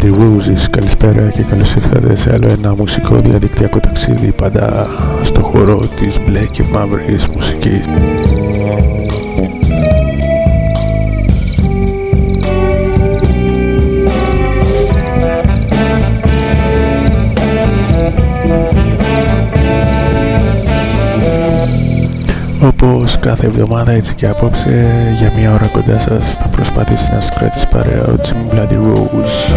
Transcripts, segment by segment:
Φίλοι και φίλες Bloody Roses Καλησπέρα και καλώς ήρθατε σε άλλο ένα μουσικό διαδικτυακό ταξίδι Πάντα στο χώρο της μπλε και μαύρης μουσικής Όπως κάθε εβδομάδα έτσι και απόψε για μια ώρα κοντά σας θα προσπαθήσει να σας κρατήσει παρέα ο Jim Bloody Rose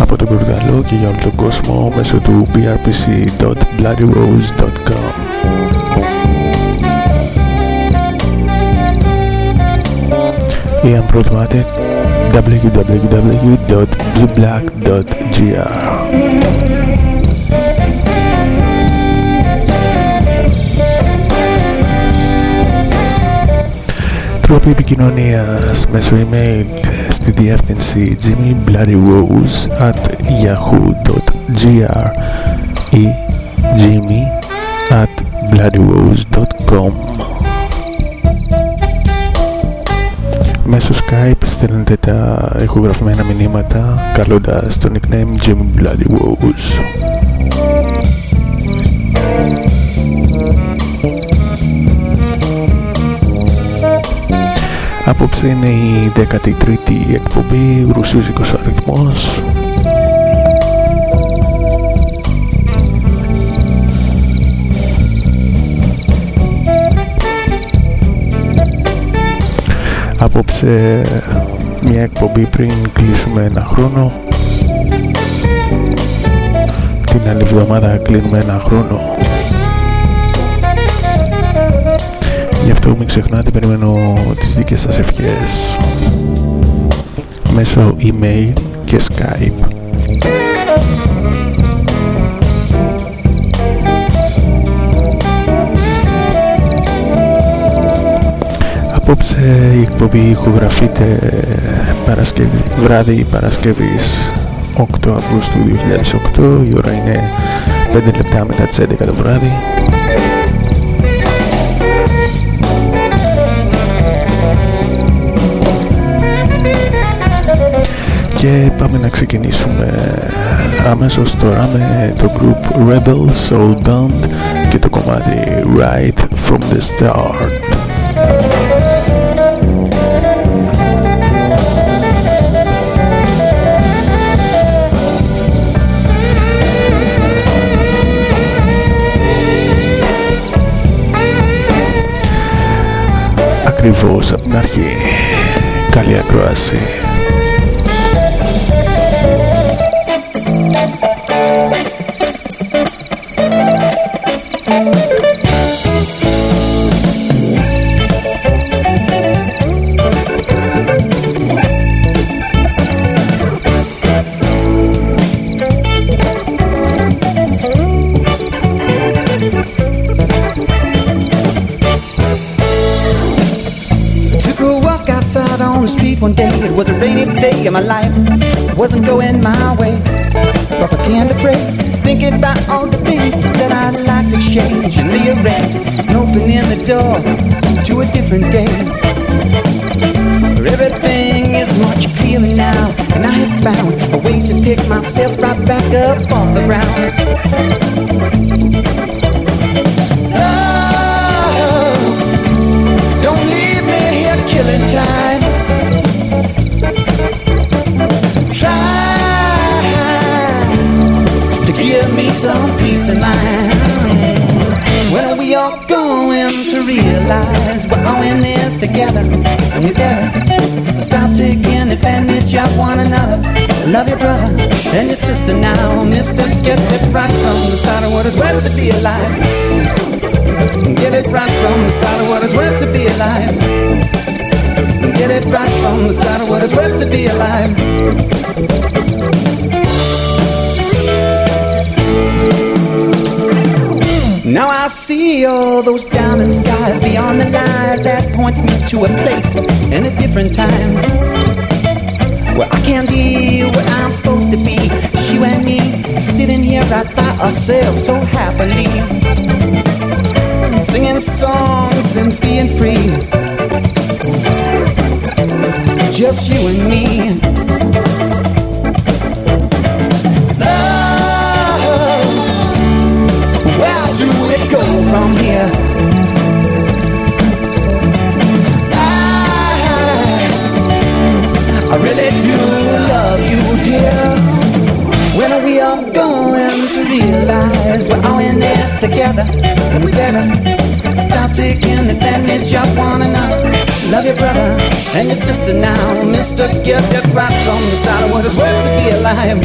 από τον Κορδαλό και για όλο τον κόσμο μέσω του brpc.bloodyrose.com ή αν προτιμάτε www.blueblack.gr τρόποι επικοινωνίας μέσω email στη διεύθυνση jimmybloodyrose at yahoo.gr ή jimmy at bloodyrose.com Μέσω Skype στέλνετε τα ηχογραφημένα μηνύματα καλώντας το nickname Jimmy Bloody Rose. Απόψε είναι η 13η εκπομπή Ρουσούζικος αριθμός. Απόψε μια εκπομπή πριν κλείσουμε ένα χρόνο. Την άλλη εβδομάδα κλείνουμε ένα χρόνο Γι' αυτό μην ξεχνάτε, περιμένω τις δικές σας ευχές. Μέσω email και skype. Απόψε η εκπομπή ηχογραφείται Παρασκευή, βράδυ Παρασκευής 8 Αυγούστου 2008 η ώρα είναι 5 λεπτά μετά τις 11 το βράδυ και πάμε να ξεκινήσουμε αμέσως τώρα με το group Rebel Soul Band και το κομμάτι Right From The Start. Ακριβώς από την αρχή. Καλή ακρόαση wasn't going my way. To pray, thinking about all the things that I'd like to change and rearrange, and opening the door to a different day. Everything is much clearer now, and I have found a way to pick myself right back up off the ground. Together? And we better stop taking advantage of one another. Love your brother and your sister now, mister. Get it right from the start of worth to be alive. Get it right from the start of what it's worth to be alive. Get it right from the start of what it's worth to be alive. Now I see all those diamond skies beyond the lies that points me to a place and a different time. Where I can be where I'm supposed to be. You and me sitting here right by ourselves so happily. Singing songs and being free. just you and me. Do we go from here? I, I really do love you, dear. When are we all going to realize we're all in this together? And we better Stop taking advantage of one another. Love your brother and your sister now. Mister, get it right from the start of what it's worth to be alive.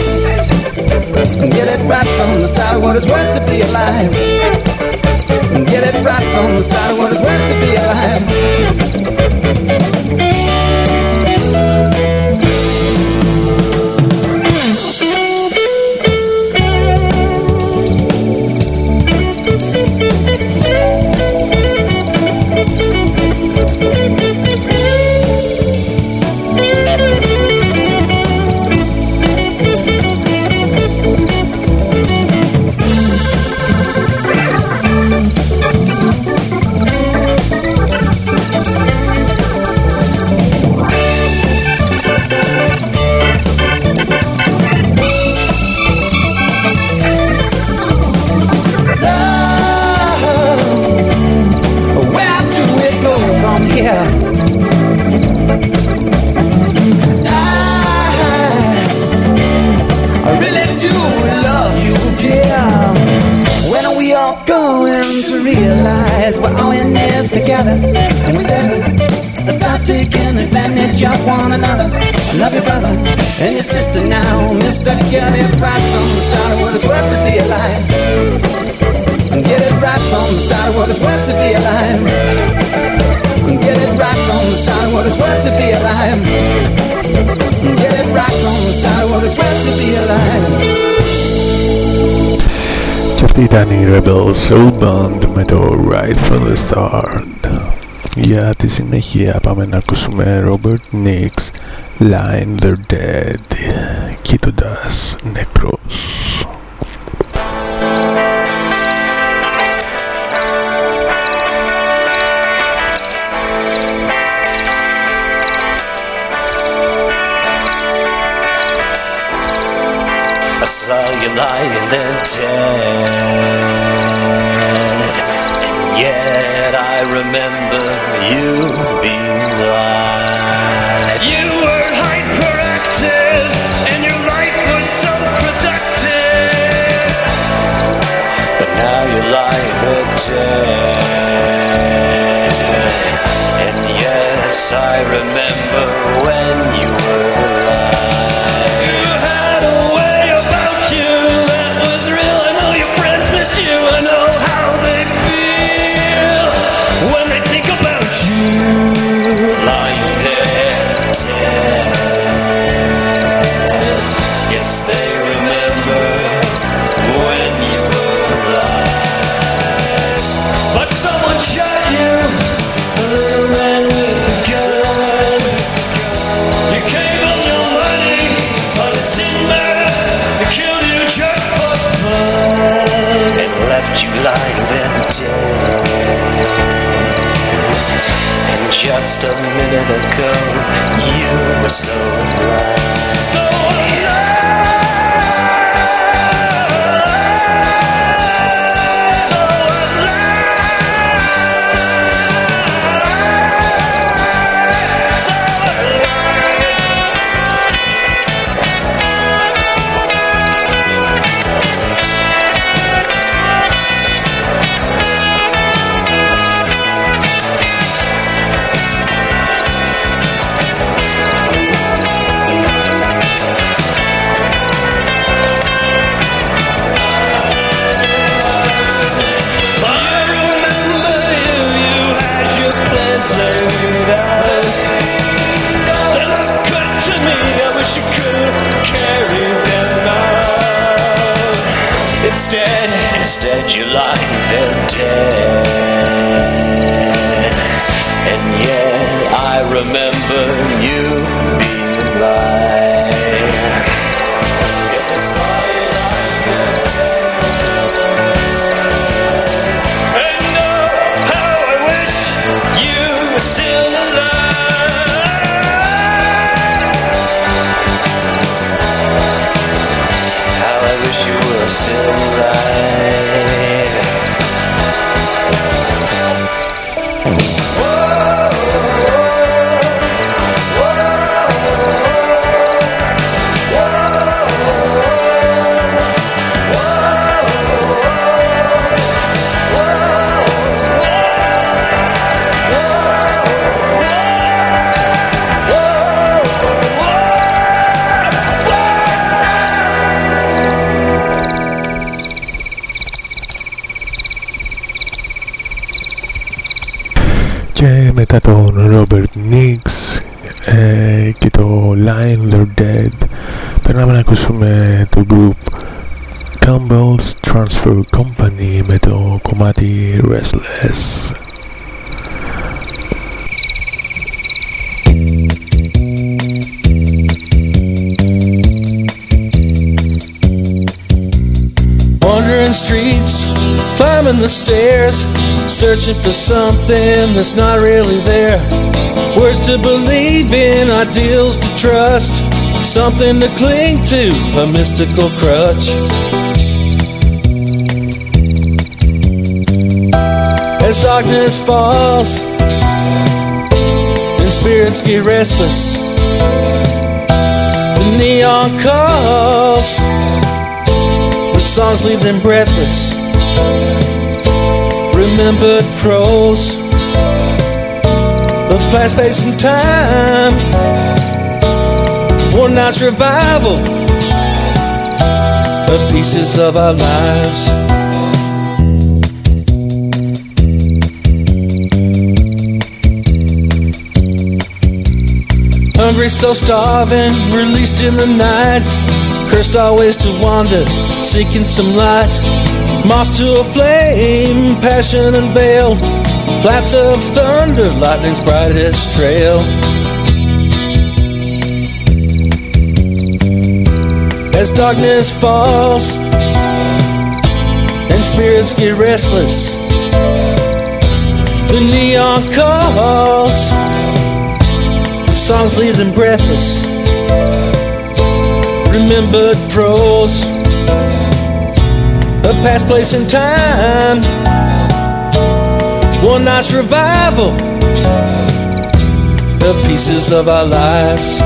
Get it right from the start what it's worth to ήταν η Rebel Soul Band με το Right from the Start. Για τη συνέχεια πάμε να ακούσουμε Robert Nix Line They're Dead I saw you lying there dead. And yet I remember you being alive. You were hyperactive, and your life was unproductive. But now you're lying there dead. And yes, I remember when. you. Just a minute ago, you were so blind. So Instead, instead you lie there dead. And yet, I remember you being alive. side μετά τον Robert Nicks ε, και το Line They're Dead περνάμε να ακούσουμε το group Campbell's Transfer Company με το κομμάτι Restless Wandering streets, climbing the stairs, searching for something that's not really there. Words to believe in, ideals to trust, something to cling to, a mystical crutch. As darkness falls and spirits get restless, the neon calls the songs leave them breathless. Remembered prose of past space and time. One night's revival of pieces of our lives. Hungry, so starving, released in the night. Cursed always to wander, seeking some light. Moss to a flame, passion unveiled. Claps of thunder, lightning's brightest trail. As darkness falls and spirits get restless, the neon calls. The songs leave them breathless. Remembered prose past place and time. One night's revival the pieces of our lives.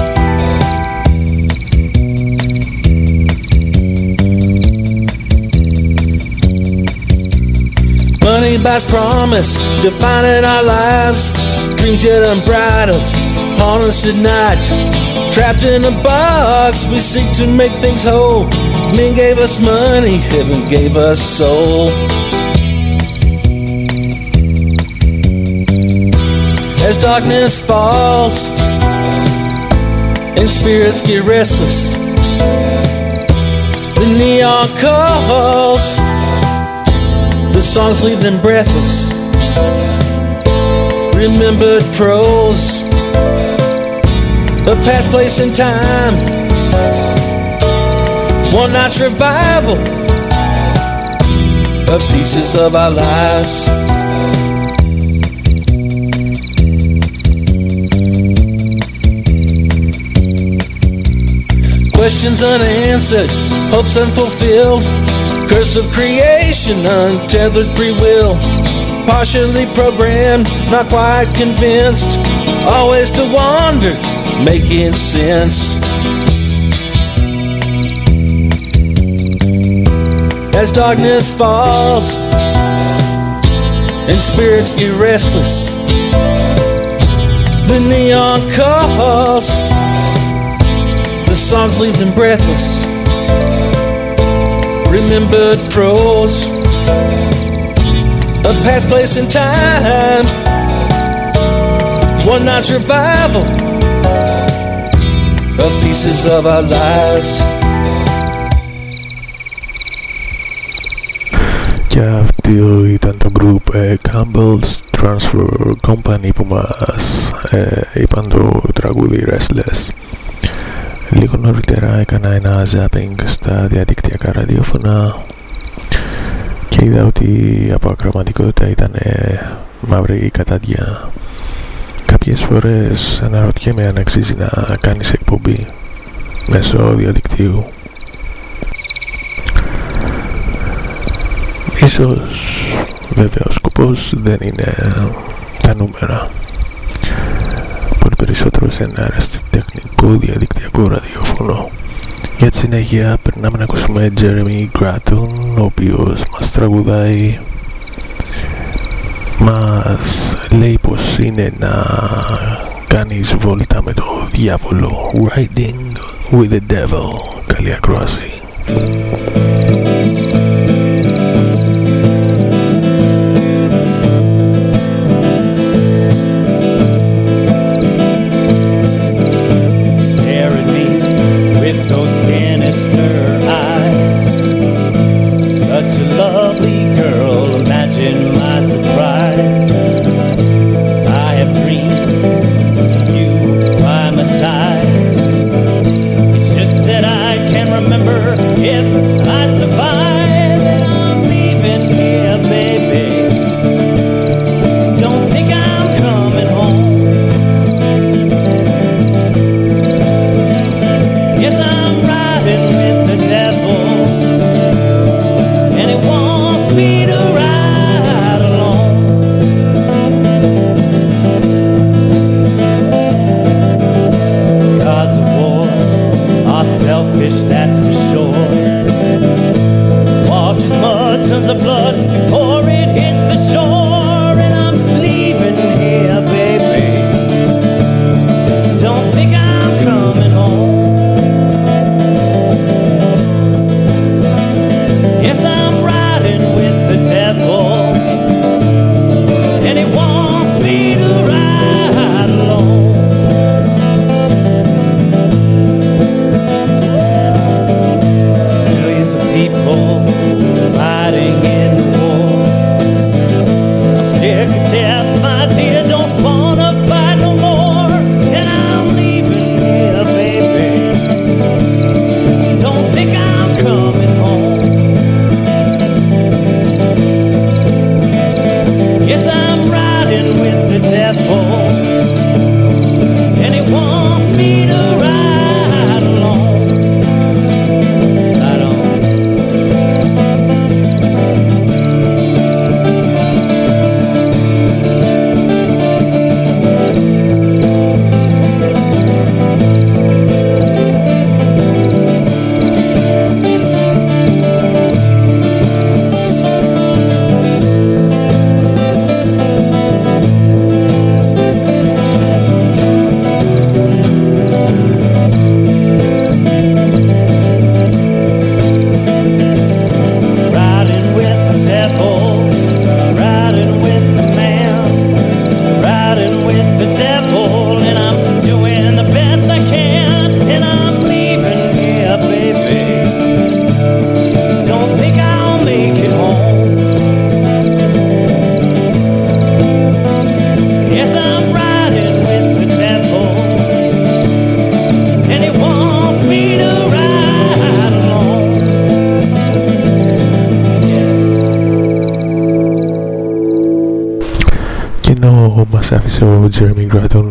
Money buys promise, defining our lives. Dreams yet unbridled, us at night. Trapped in a box, we seek to make things whole. Men gave us money, heaven gave us soul. As darkness falls and spirits get restless, the neon calls, the songs leave them breathless. Remembered prose a past place and time. One night's revival of pieces of our lives. Questions unanswered, hopes unfulfilled, curse of creation, untethered free will, partially programmed, not quite convinced, always to wander, making sense. As darkness falls and spirits get restless, the neon calls, the songs leave them breathless. Remembered prose of past place and time. One night's revival of pieces of our lives. Και αυτό ήταν το group ε, Campbell's Transfer Company που μας ε, είπαν το τραγούδι Restless. Λίγο νωρίτερα έκανα ένα zapping στα διαδικτυακά ραδιόφωνα και είδα ότι από ακροματικότητα ήταν μαύρη κατάδια. Κάποιες φορές αναρωτιέμαι αν αξίζει να κάνεις εκπομπή μέσω διαδικτύου. Ίσως βέβαια ο σκοπός δεν είναι τα νούμερα. Πολύ περισσότερο σε ένα αεραστεχνικό διαδικτυακό ραδιόφωνο για τη συνέχεια περνάμε να ακούσουμε Jeremy Gratton ο οποίος μας τραγουδάει. Μας λέει πως είναι να κάνεις βόλτα με το διάβολο. Riding with the Devil. Καλή ακρόαση ο Jeremy Gratton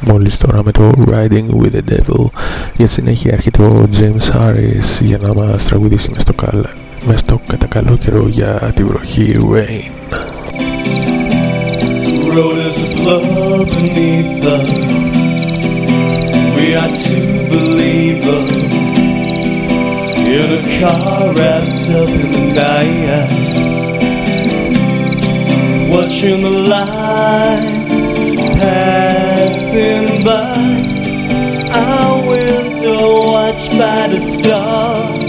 μόλις τώρα με το Riding with the Devil για τη συνέχεια έρχεται ο James Harris για να μας τραγουδήσει μες στο, καλ... μες στο κατά καλό καιρό για τη βροχή Rain road is a blood beneath us We are two believers In a car wrapped up in the night Watching the light passing by. Our window, watched by the stars,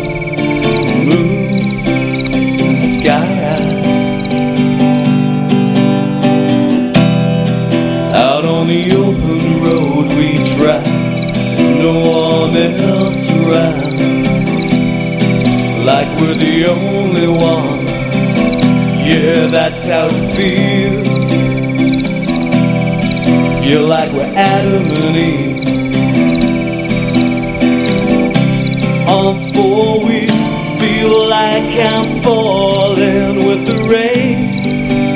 that's how it feels. You're like we're Adam and Eve On four wheels Feel like I'm falling with the rain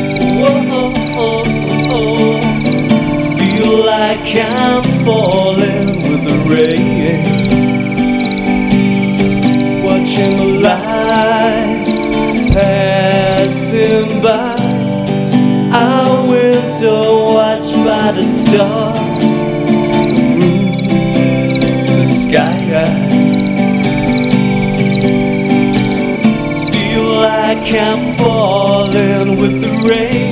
the stars, the the sky. Feel like I'm falling with the rain.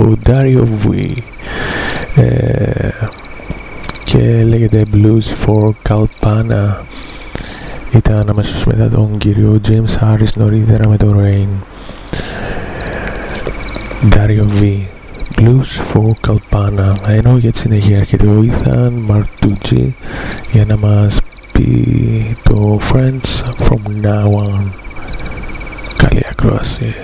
Ο Dario V ε, και λέγεται Blues for Calpana. Ήταν αμέσως μετά τον κύριο James Harris νωρίτερα με το Rain. Dario V Blues for Calpana. Ενώ για τη συνέχεια έρχεται ο Ethan Martucci για να μας πει το Friends from Now On. Καλή ακρόαση.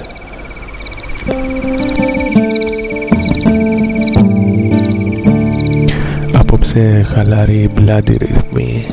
σε χαλαρή μπλάντη ρυθμή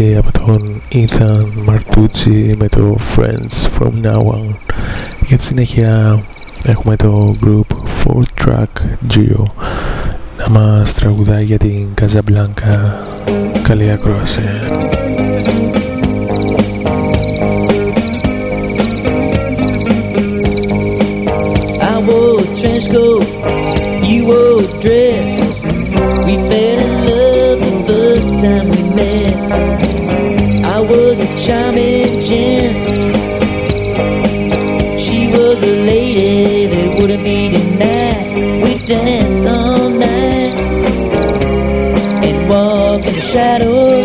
κομμάτι από τον Ethan Martucci με το Friends From Now On. Για τη συνέχεια έχουμε το group 4 Track Geo να μας τραγουδάει για την Καζαμπλάνκα. Καλή ακρόαση. Trench first time we met. I was a charming gent. She was a lady that wouldn't be denied. We danced all night and walked in the shadows.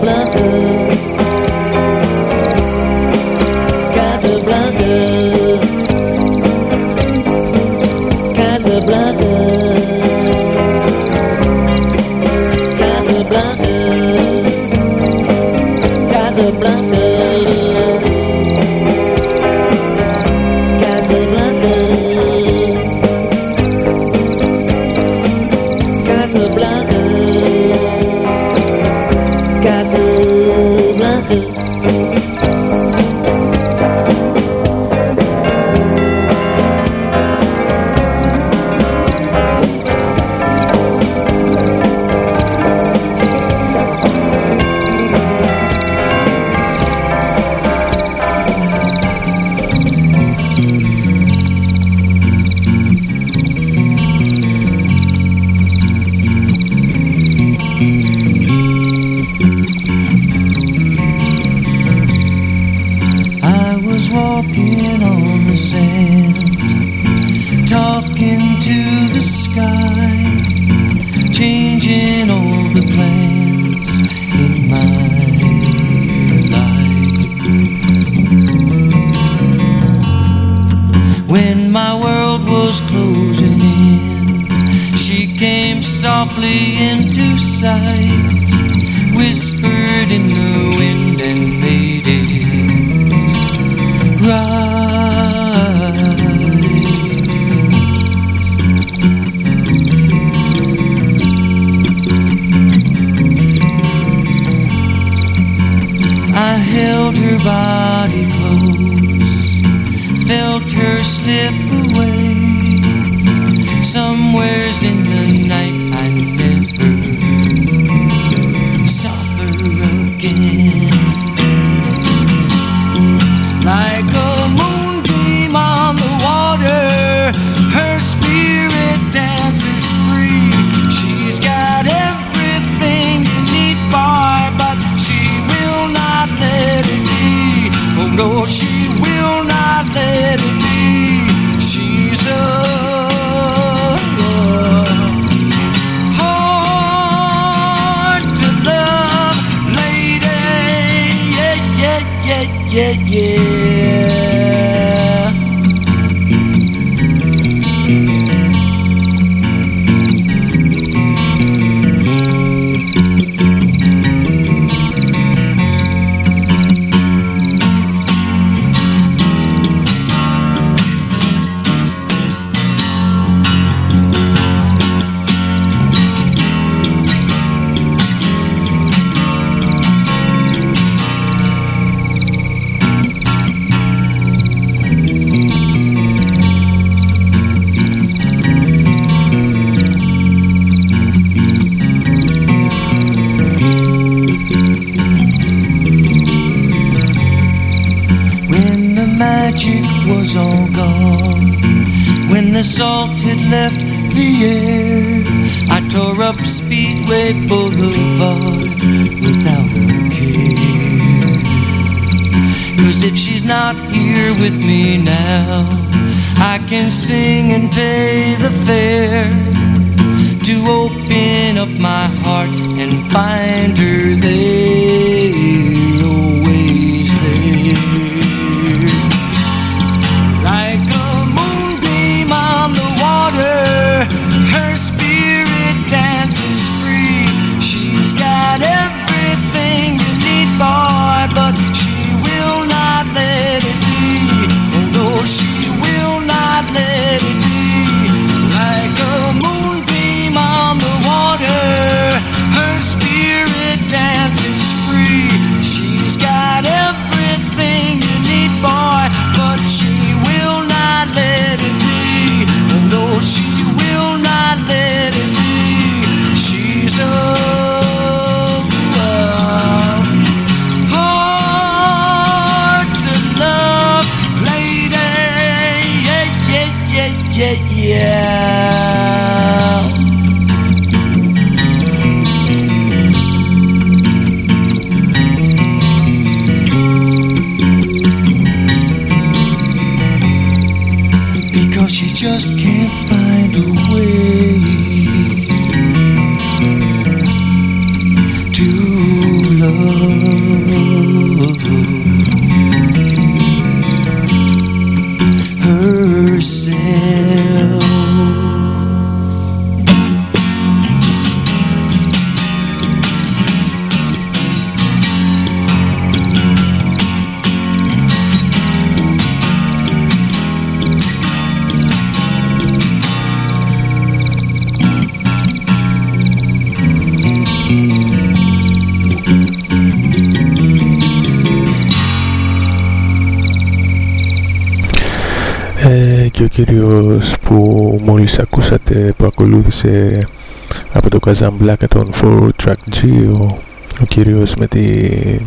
blood. Και ο κύριος που μόλις ακούσατε που ακολούθησε από το Καζαμπλάκα τον 4 Track G ο, ο κύριος με την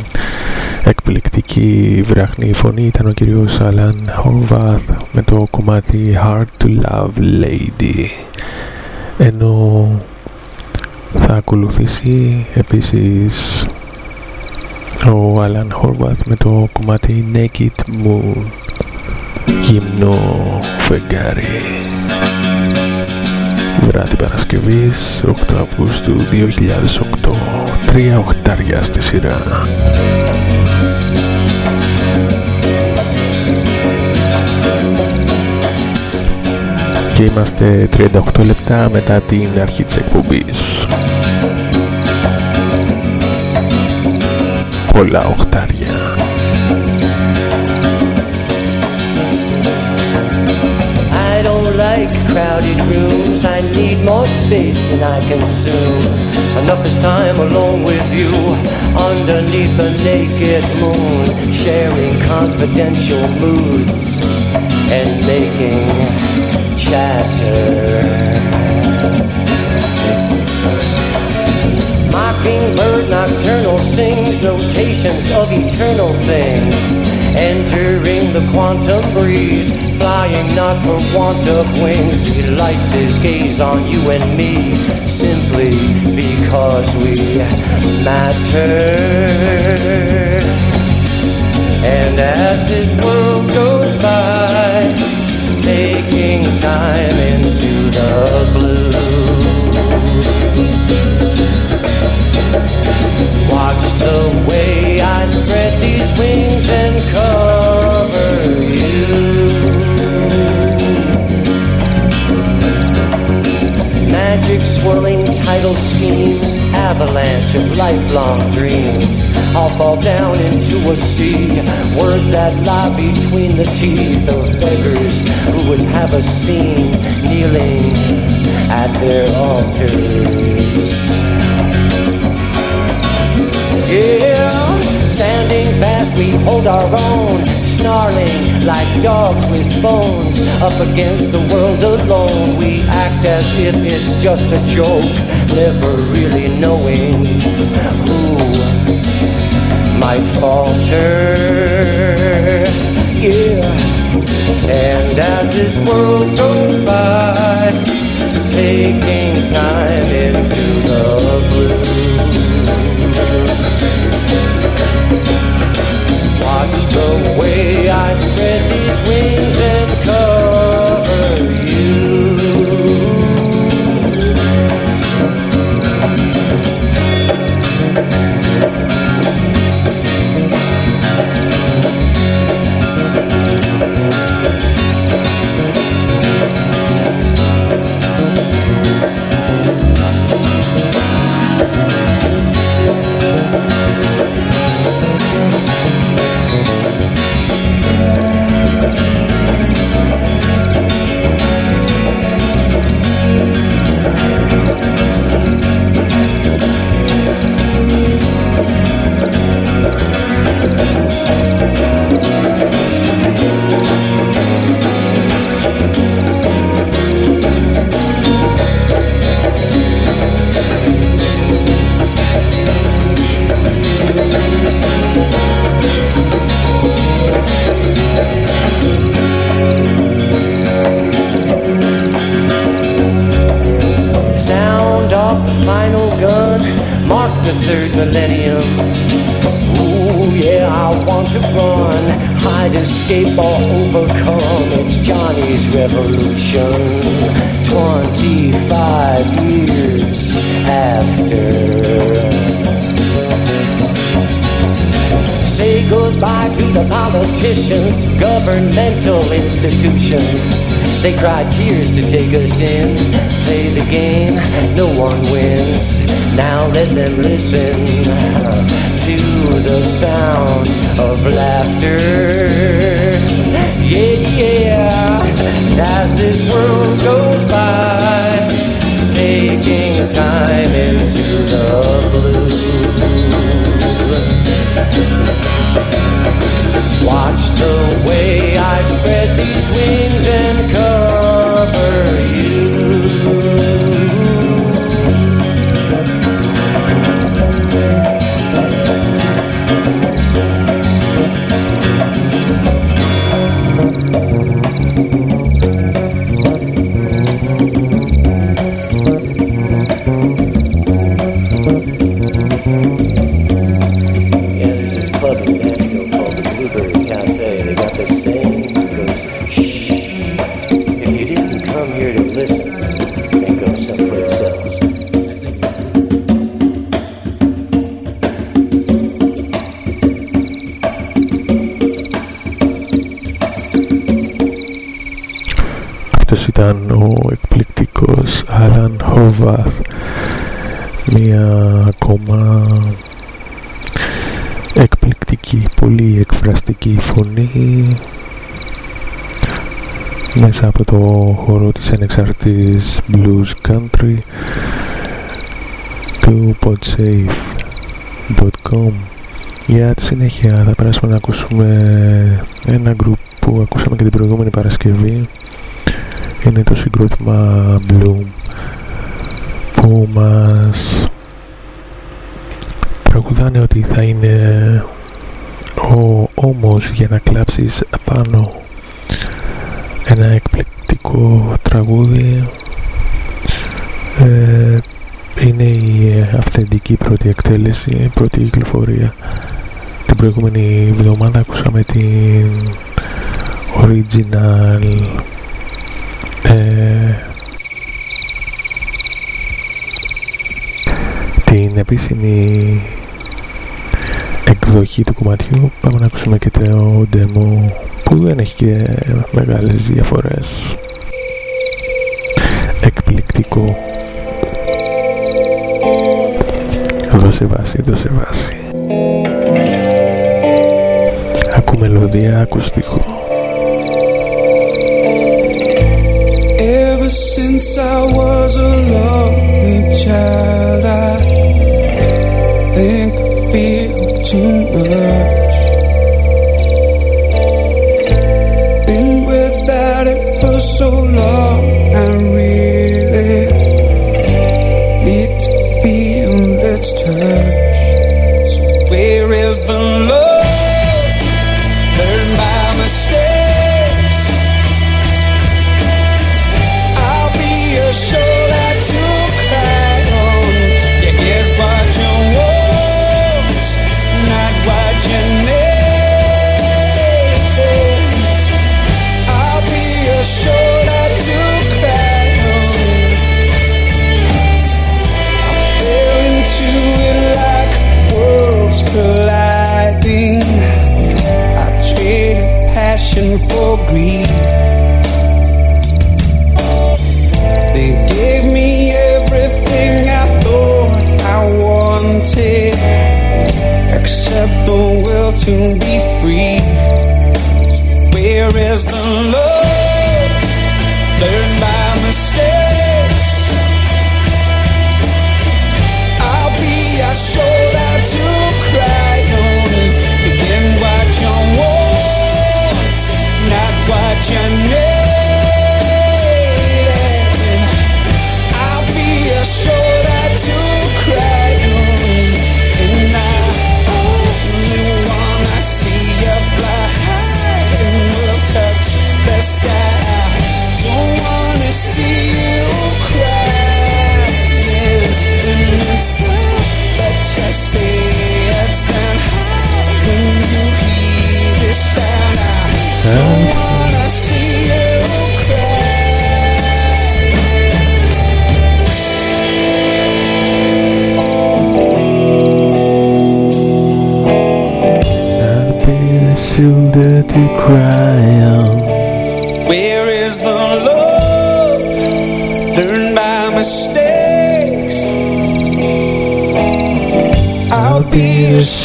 εκπληκτική βράχνη φωνή ήταν ο κύριος Alan Horvath με το κομμάτι Hard to Love Lady. Ενώ θα ακολουθήσει επίσης ο Alan Horvath με το κομμάτι Naked Moon γυμνό φεγγάρι. Βράδυ Παρασκευής 8 Αυγούστου 2008 τρία οχτάρια στη σειρά. Και είμαστε 38 λεπτά μετά την αρχή της εκπομπής. Πολλά οχτάρια crowded rooms. I need more space than I consume. Enough is time alone with you underneath the naked moon, sharing confidential moods and making chatter. Mockingbird nocturnal sings notations of eternal things. Entering the quantum breeze, flying not for want of wings. He lights his gaze on you and me, simply because we matter. And as this world goes by, taking time into the blue. Watch the wings and cover you. Magic swirling tidal schemes, avalanche of lifelong dreams. I'll fall down into a sea, words that lie between the teeth of beggars who would have us seen kneeling at their altars. Yeah, standing fast, we hold our own, snarling like dogs with bones. Up against the world alone, we act as if it's just a joke, never really knowing who might falter. Yeah, and as this world goes by, taking time into the blue. The way I spread these wings politicians, governmental institutions. They cry tears to take us in. Play the game, no one wins. Now let them listen uh, to the sound of laughter. Yeah, yeah. As this world goes by, taking time into the blue. Watch the way I spread these wings and cover you. Alan Horvath Μία ακόμα εκπληκτική, πολύ εκφραστική φωνή μέσα από το χώρο της ανεξαρτήτης blues country του podsafe.com για τη συνέχεια θα περάσουμε να ακούσουμε ένα group που ακούσαμε και την προηγούμενη Παρασκευή. Είναι το συγκρότημα Bloom που μας τραγουδάνε ότι θα είναι ο ώμος για να κλάψεις απάνω ένα εκπληκτικό τραγούδι. Ε, είναι η αυθεντική πρώτη εκτέλεση, πρώτη κυκλοφορία. Την προηγούμενη εβδομάδα ακούσαμε την original ε, την επίσημη εκδοχή του κομματιού πάμε να ακούσουμε και το demo που δεν έχει και μεγάλες διαφορές. Εκπληκτικό. Δώσε βάση, δώσε βάση. Ακού μελωδία, ακού στίχο Ever since I was a lonely child so long I really need to feel its touch for. They gave me everything I thought I wanted, except the will to be free.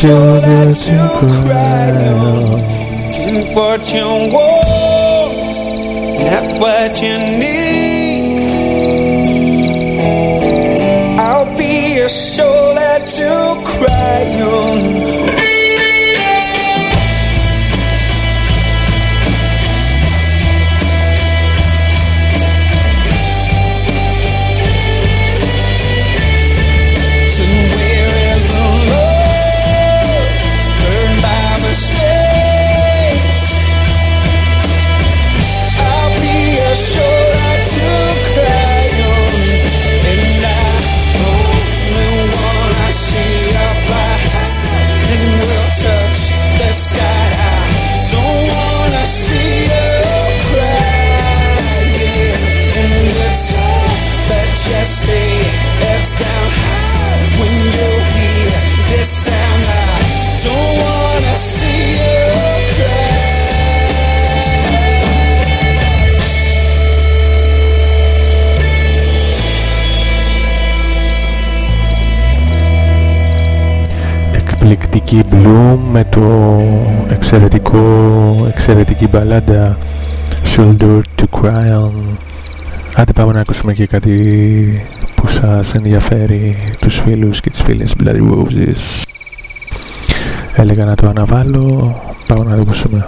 children to cry. But you εκπληκτική Bloom με το εξαιρετικό, εξαιρετική μπαλάντα Shoulder to Cry On. Άντε πάμε να ακούσουμε και κάτι που σας ενδιαφέρει τους φίλους και τις φίλες Bloody Roses. Έλεγα να το αναβάλω, πάμε να το ακούσουμε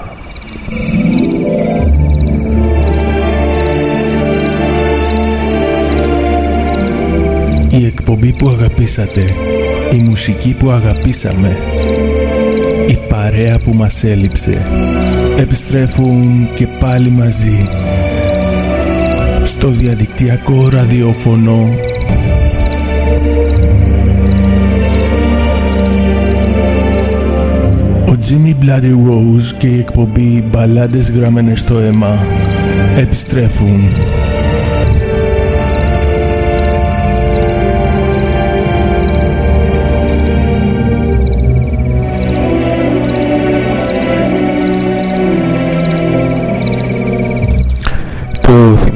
Η εκπομπή εκπομπή που αγαπήσατε, η μουσική που αγαπήσαμε, η παρέα που μας έλειψε, επιστρέφουν και πάλι μαζί στο διαδικτυακό ραδιόφωνο. Ο Jimmy Bloody Rose και η εκπομπή «Μπαλάντες γραμμένες στο αίμα» επιστρέφουν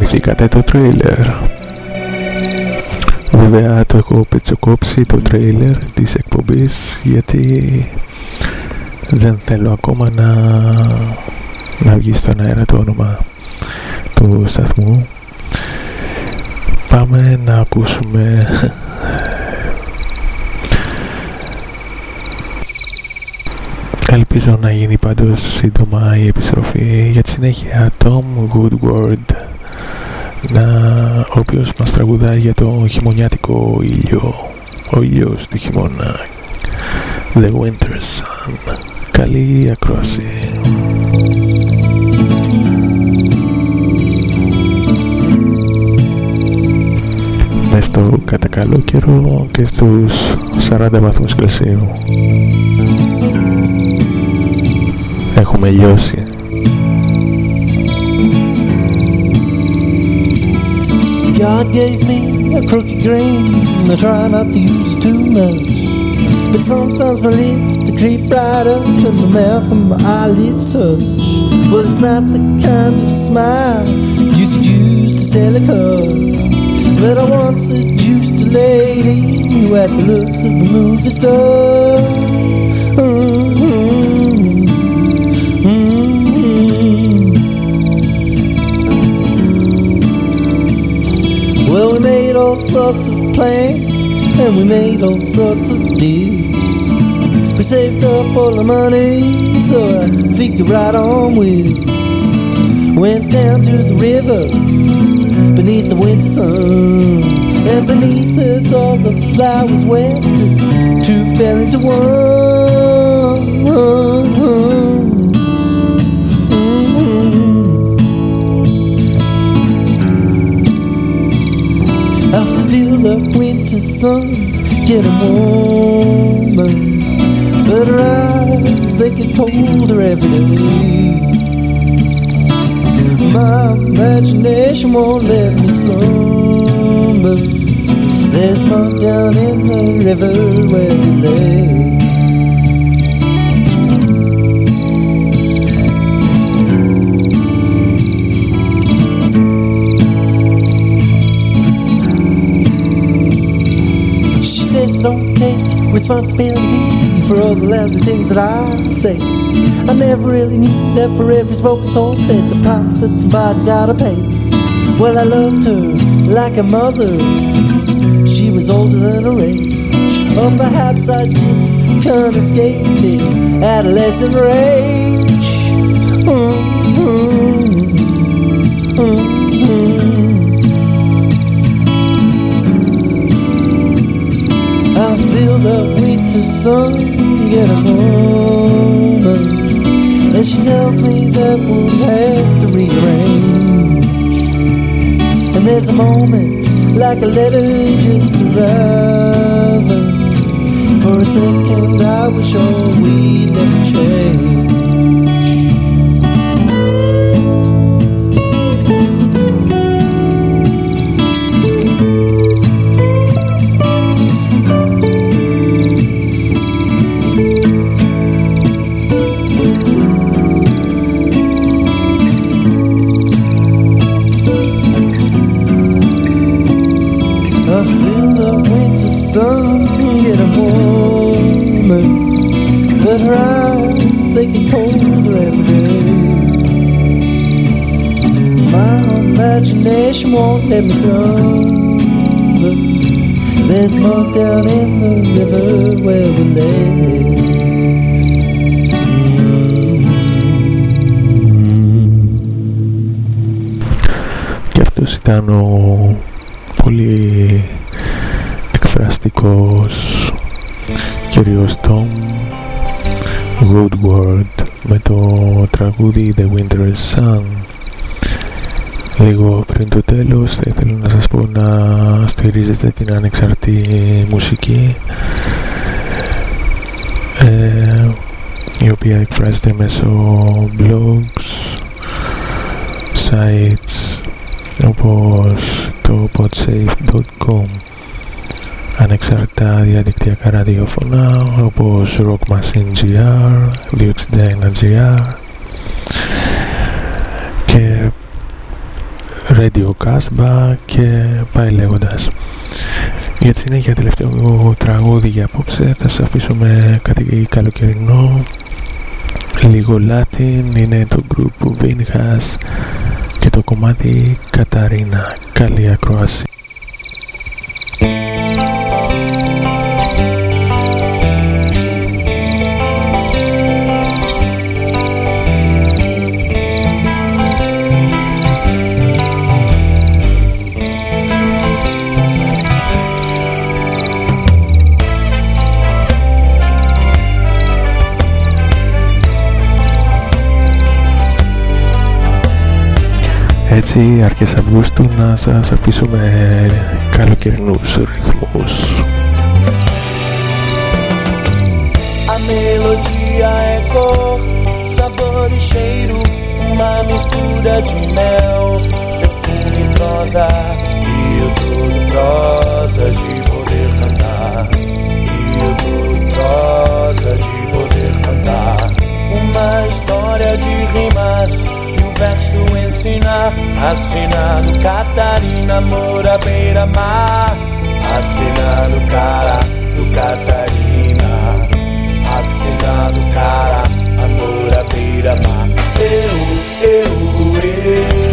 Το θυμηθήκατε το τρέιλερ. Βέβαια το έχω πετσοκόψει το τρέιλερ της εκπομπής γιατί δεν θέλω ακόμα να, να βγει στον αέρα το όνομα του σταθμού. Πάμε να ακούσουμε Ελπίζω να γίνει πάντως σύντομα η επιστροφή για τη συνέχεια Tom Woodward να, ο οποίος μας τραγουδάει για το χειμωνιάτικο ήλιο. Ο ήλιος του χειμώνα. The Winter Sun. Καλή ακρόαση. Μες στο κατά καλό καιρό και στους 40 βαθμούς Κελσίου. Έχουμε λιώσει God gave me a crooked grain. I try not to use it too much. But sometimes my lips they creep right up And my mouth and my eyelids touch. Well it's not the kind of smile You could use to sell a car. But I once seduced a lady Who had the looks of a movie star. Well, all sorts of plans and we made all sorts of deals. We saved up all the money, so I figured right on wheels. Went down to the river beneath the winter sun, and beneath us all the flowers wept as two fell into one. The winter sun getting warmer, but her eyes they get colder every day. My imagination won't let me slumber. There's mud down in the river where we lay. Responsibility for all the lousy things that I say. I never really knew that for every spoken thought there's a price that somebody's gotta pay. Well, I loved her like a mother. She was older than a age. Or perhaps I just can't escape this adolescent rage. Mm-hmm. Mm-hmm. Feel the winter sun getting warmer And she tells me that we'll have to rearrange. And there's a moment like a letter just arriving For a second I was sure we'd never change but her eyes they get colder every day. My imagination won't let me slumber. There's mud down in the river where we lay. και αυτός ήταν ο πολύ εκφραστικός κυρίως Tom Woodward με το τραγούδι The Winter Sun. Λίγο πριν το τέλος θα ήθελα να σας πω να στηρίζετε την ανεξαρτή μουσική ε, η οποία εκφράζεται μέσω blogs, sites όπως το podsafe.com ανεξάρτητα διαδικτυακά ραδιόφωνα όπως Rock Machine GR, 261 GR και Radio Casbah και πάει λέγοντας. Για τη συνέχεια τελευταίο τραγούδι για απόψε θα σας αφήσω με κάτι καλοκαιρινό. Λίγο Latin είναι το group Vinhas και το κομμάτι Καταρίνα. Καλή ακρόαση έτσι αρχές Αυγούστου να σας αφήσω με καλοκαιρινούς ρυθμούς. A melodia é cor, sabor e cheiro, uma mistura de mel, perfume e prosa, e eu tô prosa de poder cantar, e eu tô prosa de poder cantar, uma história de rimas verso ensina Assinado Catarina Moura Beira Mar. Assinado cara do Catarina. Assinado cara Moura Beira Mar. Eu, eu, eu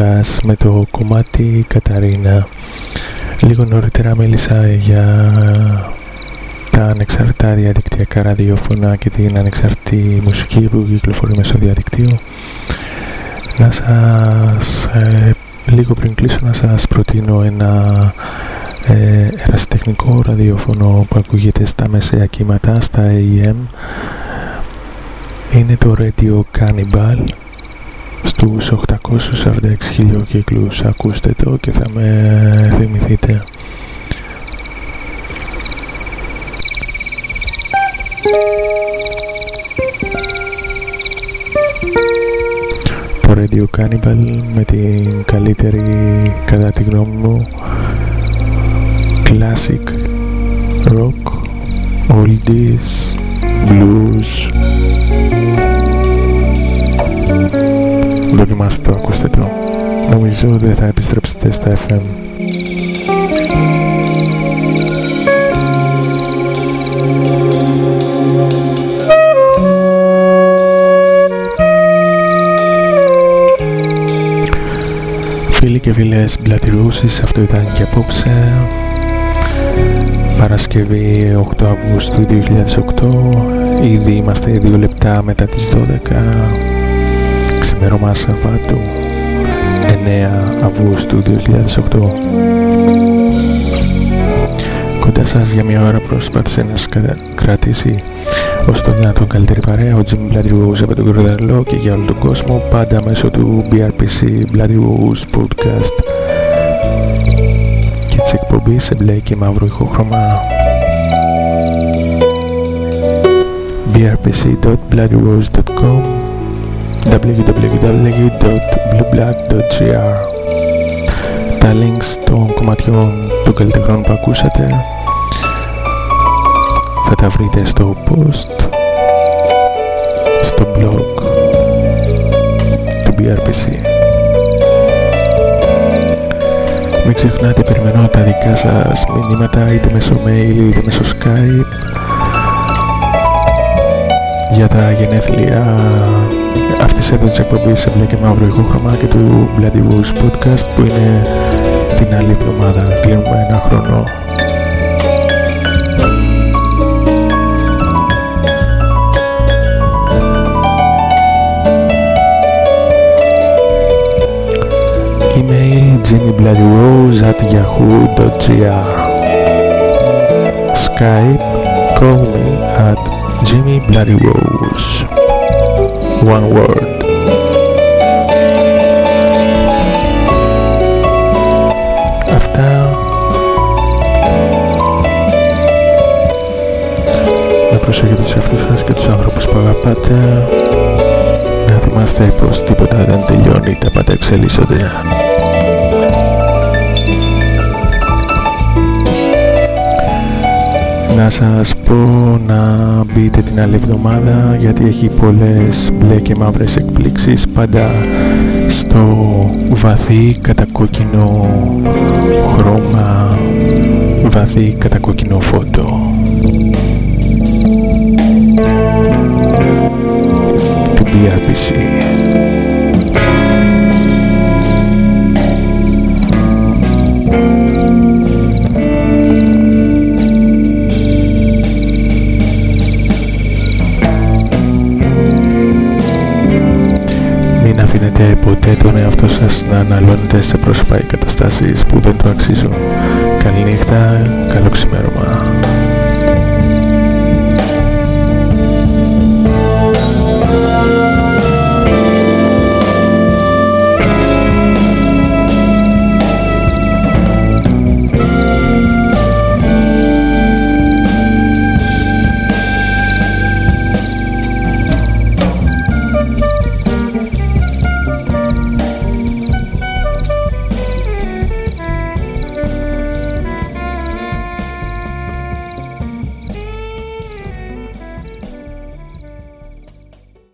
υπέροχη Βίνχας με το κομμάτι Καταρίνα. Λίγο νωρίτερα μίλησα για τα ανεξαρτά διαδικτυακά ραδιόφωνα και την ανεξαρτή μουσική που κυκλοφορεί μέσω διαδικτύου. Να σας, ε, λίγο πριν κλείσω να σας προτείνω ένα ε, ερασιτεχνικό ραδιόφωνο που ακούγεται στα μεσαία κύματα, στα AM. Είναι το Radio Cannibal στους 846 χιλιοκύκλους. Ακούστε το και θα με θυμηθείτε. Το Radio Cannibal με την καλύτερη κατά τη γνώμη μου classic rock oldies blues Δοκιμάστε το, ακούστε το. Νομίζω δεν θα επιστρέψετε στα FM. Φίλοι και φίλες Μπλατιρούσης, αυτό ήταν και απόψε. Παρασκευή 8 Αυγούστου 2008 Ήδη είμαστε 2 λεπτά μετά τις 12 ξημέρωμα Σαββάτου 9 Αυγούστου 2008 Κοντά σας για μια ώρα προσπάθησε να σας κρατήσει ως το δυνατόν καλύτερη παρέα ο Jim Bloody Rose από τον Κορδαλό και για όλο τον κόσμο πάντα μέσω του BRPC Bloody Rose Podcast. Και της εκπομπής σε μπλε και μαύρο ηχοχρώμα brpc.bloodyrose.com www.blueblack.gr Τα links των κομματιών των καλλιτεχνών που ακούσατε θα τα βρείτε στο post στο blog του BRPC Μην ξεχνάτε περιμένω τα δικά σας μηνύματα είτε μέσω mail είτε μέσω skype για τα γενέθλια αυτής εδώ της εκπομπής σε μπλε και μαύρο ηχόχρωμα και του Bloody Wars Podcast που είναι την άλλη εβδομάδα. Κλείνουμε ένα χρόνο. Email jimmybloodyrose at yahoo.gr Skype call me at Jimmy Bloody Rose one word. Αυτά να προσέχετε τους εαυτούς σας και τους άνθρωπους που αγαπάτε να θυμάστε πως τίποτα δεν τελειώνει, τα πάντα εξελίσσονται. Να σας πω να μπείτε την άλλη εβδομάδα γιατί έχει πολλές μπλε και μαύρες εκπλήξεις πάντα στο βαθύ κατακόκκινο χρώμα βαθύ κατακόκκινο φώτο. Του BRPC αφήνετε ποτέ τον εαυτό σας να αναλώνετε σε πρόσωπα ή καταστάσεις που δεν το αξίζουν. Καληνύχτα, καλό ξημέρωμα.